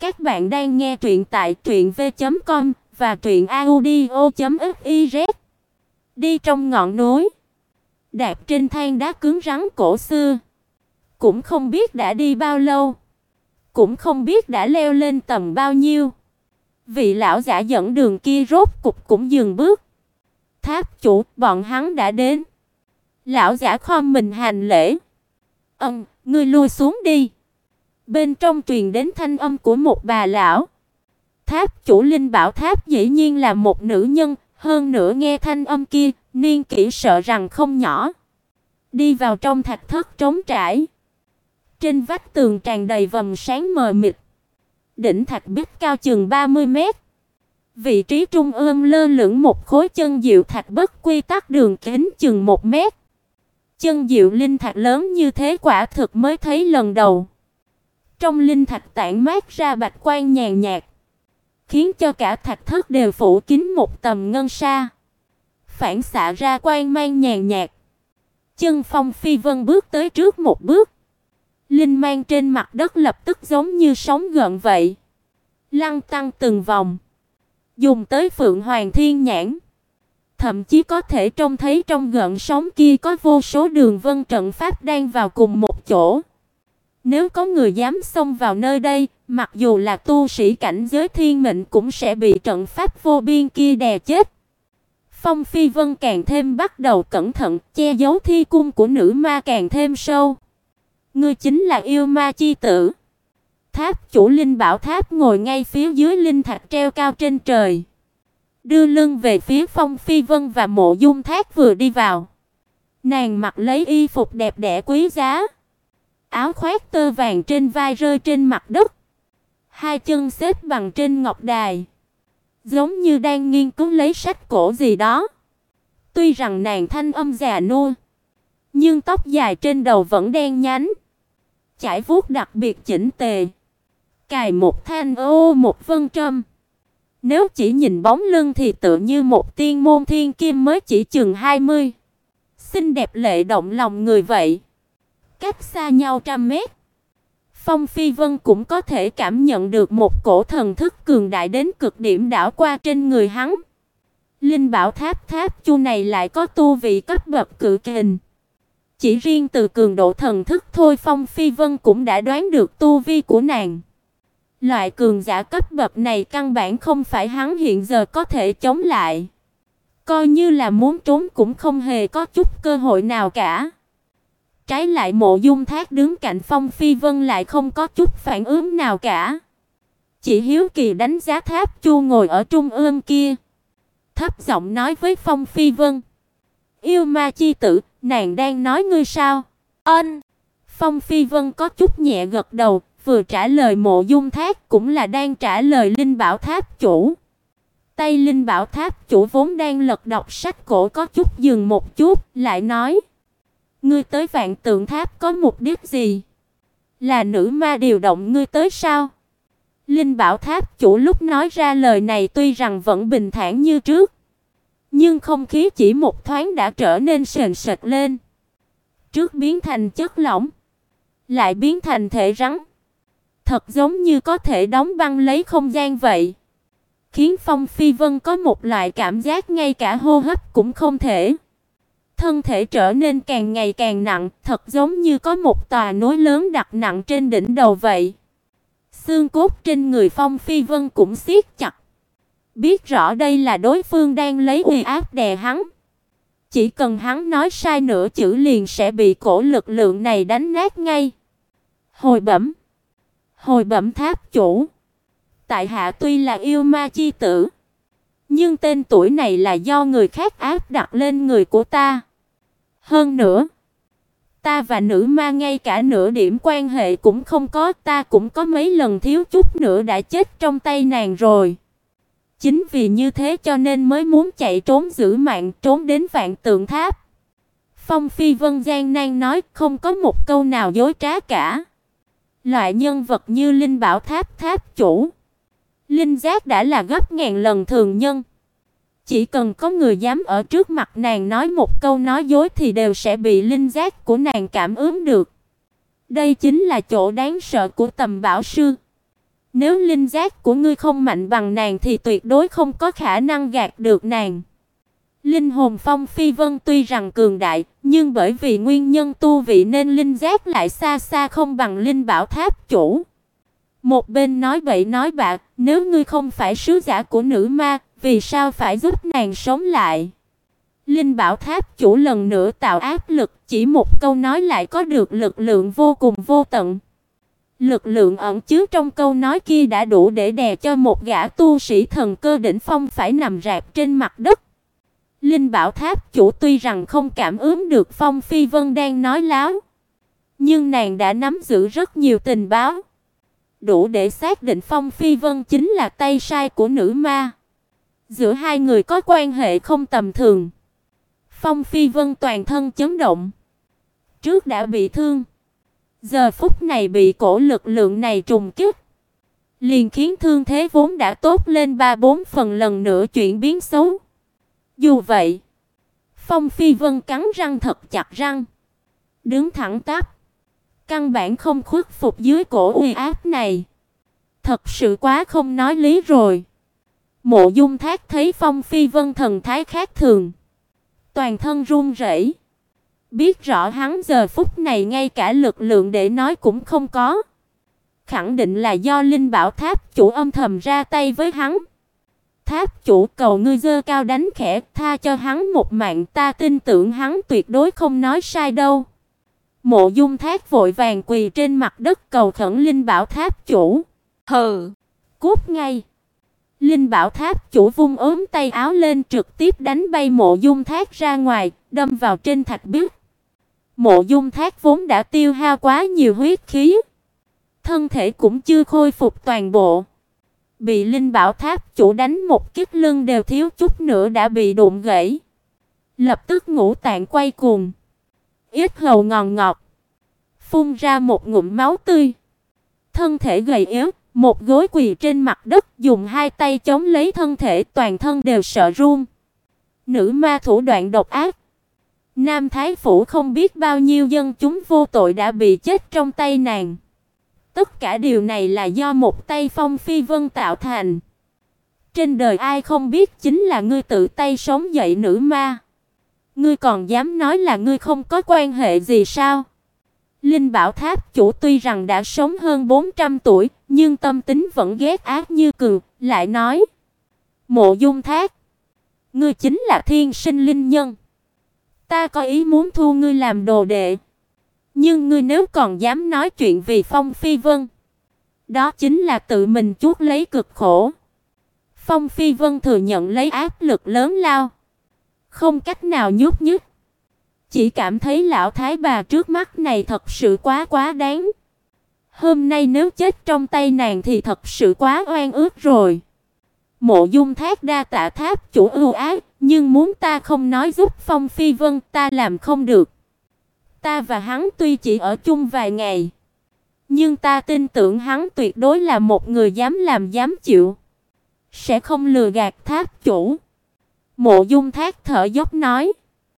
Các bạn đang nghe truyện tại truyệnv.com và truyệnaudio.fiz. Đi trong ngọn núi, đạp trên than đá cứng rắn cổ xưa, cũng không biết đã đi bao lâu, cũng không biết đã leo lên tầm bao nhiêu. Vị lão giả dẫn đường kia rốt cục cũng dừng bước. Tháp chủ, bọn hắn đã đến. Lão giả khom mình hành lễ. "Ừm, ngươi lui xuống đi." Bên trong truyền đến thanh âm của một bà lão. Tháp chủ Linh Bảo Tháp dĩ nhiên là một nữ nhân, hơn nữa nghe thanh âm kia, niên kỷ sợ rằng không nhỏ. Đi vào trong thạch thất trống trải. Trên vách tường tràn đầy vầng sáng mờ mịt. Đỉnh thạch bích cao chừng 30 mét. Vị trí trung ương lơ lửng một khối chân diệu thạch bất quy tắc đường kính chừng 1 mét. Chân diệu linh thạch lớn như thế quả thực mới thấy lần đầu. Trong linh thạch tản mát ra bạch quang nhàn nhạt, khiến cho cả thạch thất đều phủ kín một tầm ngân sa, phản xạ ra quang mang nhàn nhạt. Chân Phong Phi Vân bước tới trước một bước, linh mang trên mặt đất lập tức giống như sóng gợn vậy, lăn tăng từng vòng, dùng tới Phượng Hoàng Thiên Nhãn, thậm chí có thể trông thấy trong gợn sóng kia có vô số đường vân trận pháp đang vào cùng một chỗ. Nếu có người dám xông vào nơi đây, mặc dù là tu sĩ cảnh giới thiên mệnh cũng sẽ bị trận pháp vô biên kia đè chết. Phong Phi Vân càng thêm bắt đầu cẩn thận, che giấu thi cung của nữ ma càng thêm sâu. Ngươi chính là yêu ma chi tử. Tháp chủ Linh Bảo Tháp ngồi ngay phía dưới linh thạch treo cao trên trời, đưa lưng về phía Phong Phi Vân và Mộ Dung Thác vừa đi vào. Nàng mặc lấy y phục đẹp đẽ quý giá, áo khoác tơ vàng trên vai rơi trên mặt đất, hai chân xếp bằng trên ngọc đài, giống như đang nghiên cứu lấy sách cổ gì đó. Tuy rằng nàng thanh âm già nua, nhưng tóc dài trên đầu vẫn đen nhánh, chải vuốt đặc biệt chỉnh tề, cài một thanh ô một vân trâm. Nếu chỉ nhìn bóng lưng thì tựa như một tiên môn thiên kim mới chỉ chừng 20. Xinh đẹp lệ động lòng người vậy cách xa nhau trăm mét. Phong Phi Vân cũng có thể cảm nhận được một cổ thần thức cường đại đến cực điểm đảo qua trên người hắn. Linh Bảo Tháp Tháp chu này lại có tu vị cấp bậc cự kình. Chỉ riêng từ cường độ thần thức thôi Phong Phi Vân cũng đã đoán được tu vi của nàng. Loại cường giả cấp bậc này căn bản không phải hắn hiện giờ có thể chống lại. Coi như là muốn trốn cũng không hề có chút cơ hội nào cả. Trái lại Mộ Dung Thác đứng cạnh Phong Phi Vân lại không có chút phản ứng nào cả. Chỉ hiếu kỳ đánh giá Tháp Chu ngồi ở trung ương kia, thấp giọng nói với Phong Phi Vân: "Yêu ma chi tử, nàng đang nói ngươi sao?" Ân. Phong Phi Vân có chút nhẹ gật đầu, vừa trả lời Mộ Dung Thác cũng là đang trả lời Linh Bảo Tháp chủ. Tay Linh Bảo Tháp chủ vốn đang lật đọc sách cổ có chút dừng một chút, lại nói: Ngươi tới Vạn Tượng Tháp có mục đích gì? Là nữ ma điều động ngươi tới sao? Linh Bảo Tháp chủ lúc nói ra lời này tuy rằng vẫn bình thản như trước, nhưng không khí chỉ một thoáng đã trở nên sền sệt lên. Trước biến thành chất lỏng, lại biến thành thể rắn. Thật giống như có thể đóng băng lấy không gian vậy. Khiến Phong Phi Vân có một loại cảm giác ngay cả hô hấp cũng không thể thân thể trở nên càng ngày càng nặng, thật giống như có một tòa núi lớn đặt nặng trên đỉnh đầu vậy. Xương cốt trên người Phong Phi Vân cũng siết chặt. Biết rõ đây là đối phương đang lấy uy áp đè hắn. Chỉ cần hắn nói sai nửa chữ liền sẽ bị cổ lực lượng này đánh nát ngay. Hồi bẩm. Hồi bẩm tháp chủ. Tại hạ tuy là yêu ma chi tử, nhưng tên tuổi này là do người khác áp đặt lên người của ta. Hơn nữa, ta và nữ ma ngay cả nửa điểm quan hệ cũng không có, ta cũng có mấy lần thiếu chút nữa đã chết trong tay nàng rồi. Chính vì như thế cho nên mới muốn chạy trốn giữ mạng, trốn đến Vạn Tượng Tháp. Phong Phi Vân gian nan nói, không có một câu nào dối trá cả. Loại nhân vật như Linh Bảo Tháp Tháp chủ, Linh Giác đã là gấp ngàn lần thường nhân. Chỉ cần có người dám ở trước mặt nàng nói một câu nói dối thì đều sẽ bị linh giác của nàng cảm ứng được. Đây chính là chỗ đáng sợ của tầm bảo sư. Nếu linh giác của ngươi không mạnh bằng nàng thì tuyệt đối không có khả năng gạt được nàng. Linh hồn Phong Phi Vân tuy rằng cường đại, nhưng bởi vì nguyên nhân tu vị nên linh giác lại xa xa không bằng linh bảo tháp chủ. Một bên nói bậy nói bạ, nếu ngươi không phải sứ giả của nữ ma, vì sao phải giúp nàng sống lại? Linh bảo tháp chủ lần nữa tạo áp lực, chỉ một câu nói lại có được lực lượng vô cùng vô tận. Lực lượng ẩn chứa trong câu nói kia đã đủ để đè cho một gã tu sĩ thần cơ đỉnh phong phải nằm rạp trên mặt đất. Linh Bảo Tháp chủ tuy rằng không cảm ứng được Phong Phi Vân đang nói láo, nhưng nàng đã nắm giữ rất nhiều tình báo, đủ để xác định Phong Phi Vân chính là tay sai của nữ ma. Giữa hai người có quan hệ không tầm thường. Phong Phi Vân toàn thân chấn động, trước đã bị thương, giờ phút này bị cổ lực lượng này trùng kích, liền khiến thương thế vốn đã tốt lên ba bốn phần lần nữa chuyển biến xấu. Dù vậy, Phong Phi Vân cắn răng thật chặt răng, đứng thẳng tắp, căn bản không khuất phục dưới cổ uy áp này. Thật sự quá không nói lý rồi. Mộ Dung Thác thấy Phong Phi Vân thần thái khác thường, toàn thân run rẩy. Biết rõ hắn giờ phút này ngay cả lực lượng để nói cũng không có. Khẳng định là do Linh Bảo Tháp chủ âm thầm ra tay với hắn. Tháp chủ cầu ngươi dơ cao đánh khẽ, tha cho hắn một mạng, ta tin tưởng hắn tuyệt đối không nói sai đâu. Mộ Dung Thác vội vàng quỳ trên mặt đất cầu khẩn Linh Bảo Tháp chủ. Hừ, cút ngay. Linh Bảo Tháp chủ vung ốm tay áo lên trực tiếp đánh bay Mộ Dung Thác ra ngoài, đâm vào trên thạch biếc. Mộ Dung Thác vốn đã tiêu hao quá nhiều huyết khí, thân thể cũng chưa khôi phục toàn bộ. Bị Linh Bảo Tháp chủ đánh một kích lưng đều thiếu chút nữa đã bị đụng gãy. Lập tức ngũ tạng quay cuồng, ít hầu ngòn ngọt, phun ra một ngụm máu tươi. Thân thể gầy yếu, một gối quỳ trên mặt đất, dùng hai tay chống lấy thân thể, toàn thân đều sợ run. Nữ ma thủ đoạn độc ác. Nam thái phủ không biết bao nhiêu dân chúng vô tội đã bị chết trong tay nàng. Tất cả điều này là do một tay Phong Phi Vân tạo thành. Trên đời ai không biết chính là ngươi tự tay sống dậy nữ ma. Ngươi còn dám nói là ngươi không có quan hệ gì sao? Linh Bảo Tháp chủ tuy rằng đã sống hơn 400 tuổi, nhưng tâm tính vẫn ghét ác như cừu, lại nói: "Mộ Dung Thác, ngươi chính là thiên sinh linh nhân. Ta có ý muốn thu ngươi làm đồ đệ." Nhưng ngươi nếu còn dám nói chuyện vì Phong Phi Vân, đó chính là tự mình chuốc lấy cực khổ. Phong Phi Vân thừa nhận lấy áp lực lớn lao, không cách nào nhúc nhích. Chỉ cảm thấy lão thái bà trước mắt này thật sự quá quá đáng. Hôm nay nếu chết trong tay nàng thì thật sự quá oan ức rồi. Mộ Dung Thác đa tạ tháp chủ ưu ái, nhưng muốn ta không nói giúp Phong Phi Vân, ta làm không được. Ta và hắn tuy chỉ ở chung vài ngày, nhưng ta tin tưởng hắn tuyệt đối là một người dám làm dám chịu, sẽ không lừa gạt tháp chủ. Mộ Dung Thác thở dốc nói: